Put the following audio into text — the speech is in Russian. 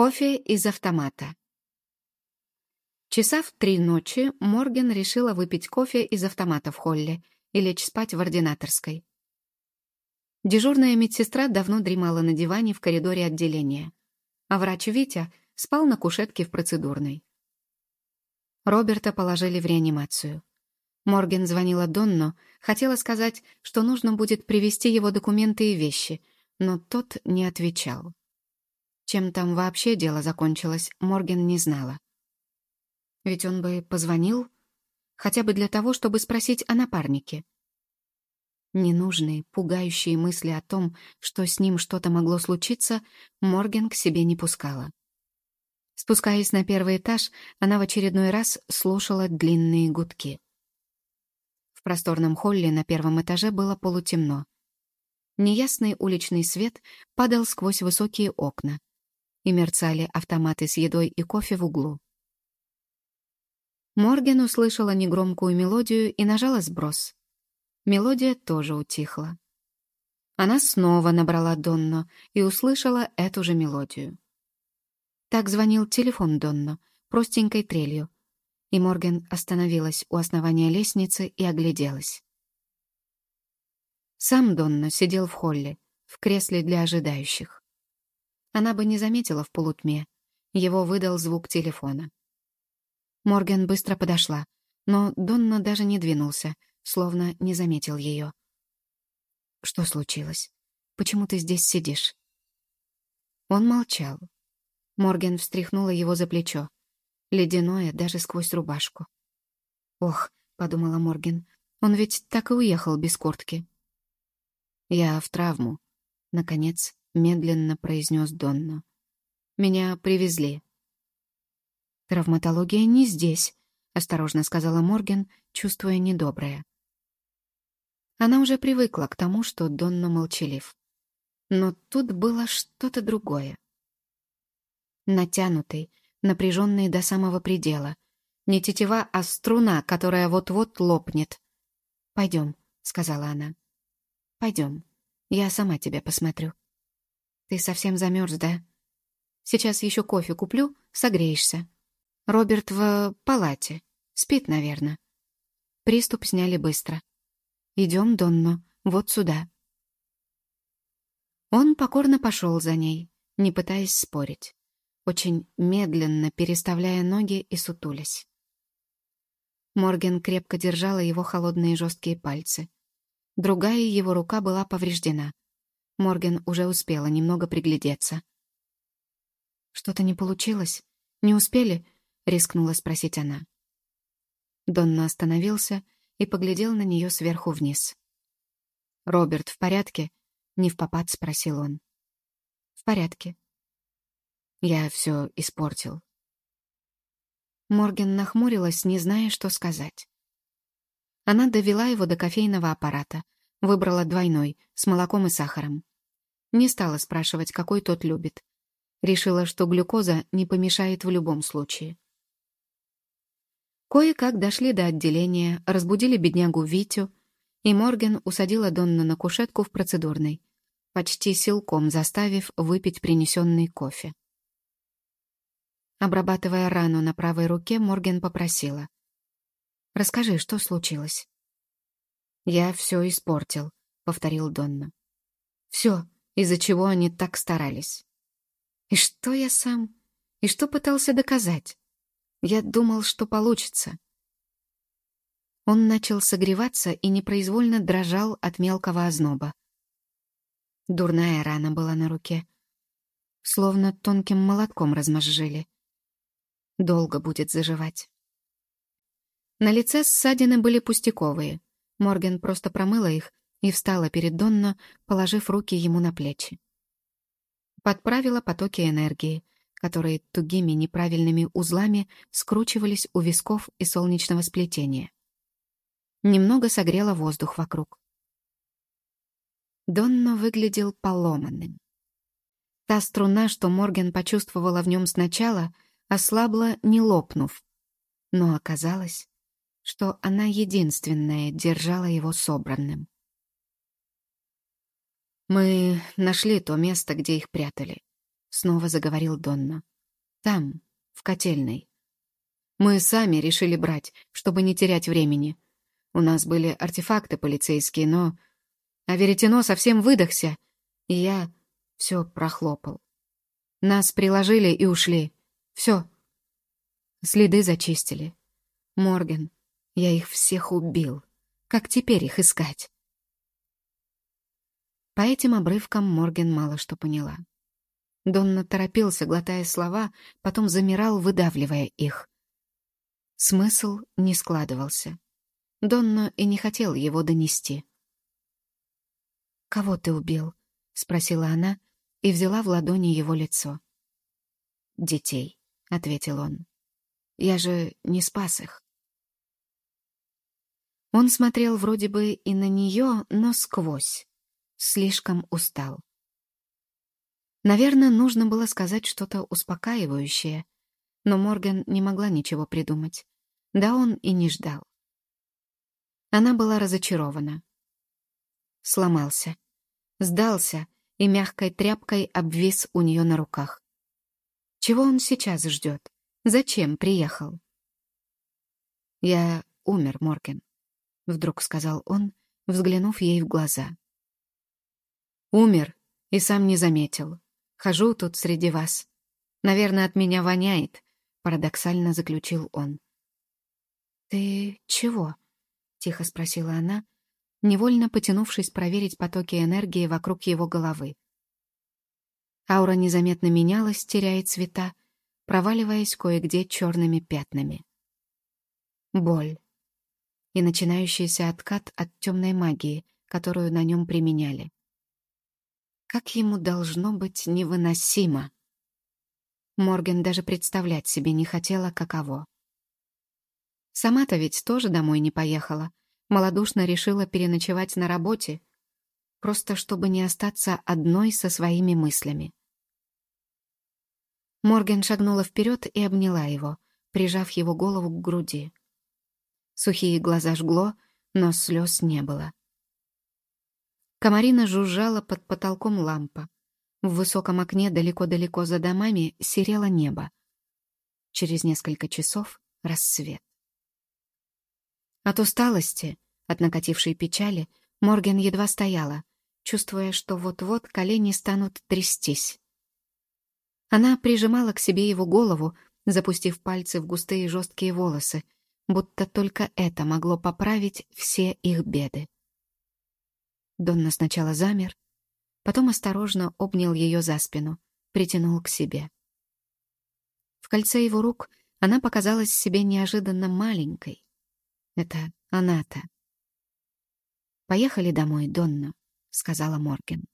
Кофе из автомата. Часа в три ночи Морген решила выпить кофе из автомата в холле и лечь спать в ординаторской. Дежурная медсестра давно дремала на диване в коридоре отделения, а врач Витя спал на кушетке в процедурной. Роберта положили в реанимацию. Морген звонила Донно, хотела сказать, что нужно будет привезти его документы и вещи, но тот не отвечал. Чем там вообще дело закончилось, Морген не знала. Ведь он бы позвонил, хотя бы для того, чтобы спросить о напарнике. Ненужные, пугающие мысли о том, что с ним что-то могло случиться, Морген к себе не пускала. Спускаясь на первый этаж, она в очередной раз слушала длинные гудки. В просторном холле на первом этаже было полутемно. Неясный уличный свет падал сквозь высокие окна, и мерцали автоматы с едой и кофе в углу. Морген услышала негромкую мелодию и нажала сброс. Мелодия тоже утихла. Она снова набрала Донно и услышала эту же мелодию. Так звонил телефон Донно, простенькой трелью, и Морген остановилась у основания лестницы и огляделась. Сам Донно сидел в холле, в кресле для ожидающих. Она бы не заметила в полутьме. Его выдал звук телефона. Морген быстро подошла, но Донна даже не двинулся, словно не заметил ее. «Что случилось? Почему ты здесь сидишь?» Он молчал. Морген встряхнула его за плечо. Ледяное даже сквозь рубашку. «Ох», — подумала Морген, — «он ведь так и уехал без куртки». «Я в травму», — наконец медленно произнес Донно. «Меня привезли». «Травматология не здесь», — осторожно сказала Морген, чувствуя недоброе. Она уже привыкла к тому, что Донно молчалив. Но тут было что-то другое. Натянутый, напряженный до самого предела. Не тетива, а струна, которая вот-вот лопнет. «Пойдем», — сказала она. «Пойдем, я сама тебя посмотрю». «Ты совсем замерз, да? Сейчас еще кофе куплю, согреешься. Роберт в палате. Спит, наверное». Приступ сняли быстро. «Идем, Донно, вот сюда». Он покорно пошел за ней, не пытаясь спорить, очень медленно переставляя ноги и сутулясь. Морген крепко держала его холодные жесткие пальцы. Другая его рука была повреждена. Морген уже успела немного приглядеться. «Что-то не получилось? Не успели?» — рискнула спросить она. Донна остановился и поглядел на нее сверху вниз. «Роберт в порядке?» — не в попад спросил он. «В порядке». «Я все испортил». Морген нахмурилась, не зная, что сказать. Она довела его до кофейного аппарата, выбрала двойной, с молоком и сахаром. Не стала спрашивать, какой тот любит. Решила, что глюкоза не помешает в любом случае. Кое-как дошли до отделения, разбудили беднягу Витю, и Морген усадила Донна на кушетку в процедурной, почти силком заставив выпить принесенный кофе. Обрабатывая рану на правой руке, Морген попросила. «Расскажи, что случилось?» «Я все испортил», — повторил Донна. «Все, из-за чего они так старались. И что я сам? И что пытался доказать? Я думал, что получится. Он начал согреваться и непроизвольно дрожал от мелкого озноба. Дурная рана была на руке. Словно тонким молотком размозжили. Долго будет заживать. На лице ссадины были пустяковые. Морген просто промыла их и встала перед Донно, положив руки ему на плечи. Подправила потоки энергии, которые тугими неправильными узлами скручивались у висков и солнечного сплетения. Немного согрела воздух вокруг. Донно выглядел поломанным. Та струна, что Морген почувствовала в нем сначала, ослабла, не лопнув. Но оказалось, что она единственная держала его собранным. Мы нашли то место, где их прятали. — снова заговорил Донна. «Там, в котельной. Мы сами решили брать, чтобы не терять времени. У нас были артефакты полицейские, но... А веретено совсем выдохся, и я все прохлопал. Нас приложили и ушли. Все. Следы зачистили. Морген, я их всех убил. Как теперь их искать? По этим обрывкам Морген мало что поняла. Донна торопился, глотая слова, потом замирал, выдавливая их. Смысл не складывался. Донна и не хотел его донести. «Кого ты убил?» — спросила она и взяла в ладони его лицо. «Детей», — ответил он. «Я же не спас их». Он смотрел вроде бы и на нее, но сквозь. Слишком устал. Наверное, нужно было сказать что-то успокаивающее, но Морган не могла ничего придумать. Да он и не ждал. Она была разочарована. Сломался. Сдался и мягкой тряпкой обвис у нее на руках. Чего он сейчас ждет? Зачем приехал? «Я умер, Морген», — вдруг сказал он, взглянув ей в глаза. «Умер и сам не заметил. Хожу тут среди вас. Наверное, от меня воняет», — парадоксально заключил он. «Ты чего?» — тихо спросила она, невольно потянувшись проверить потоки энергии вокруг его головы. Аура незаметно менялась, теряя цвета, проваливаясь кое-где черными пятнами. Боль. И начинающийся откат от темной магии, которую на нем применяли. Как ему должно быть невыносимо. Морген даже представлять себе не хотела, каково. Сама-то ведь тоже домой не поехала. Молодушно решила переночевать на работе, просто чтобы не остаться одной со своими мыслями. Морген шагнула вперед и обняла его, прижав его голову к груди. Сухие глаза жгло, но слез не было. Комарина жужжала под потолком лампа. В высоком окне далеко-далеко за домами серело небо. Через несколько часов — рассвет. От усталости, от накатившей печали, Морген едва стояла, чувствуя, что вот-вот колени станут трястись. Она прижимала к себе его голову, запустив пальцы в густые жесткие волосы, будто только это могло поправить все их беды. Донна сначала замер, потом осторожно обнял ее за спину, притянул к себе. В кольце его рук она показалась себе неожиданно маленькой. Это она-то. «Поехали домой, Донна», — сказала Морген.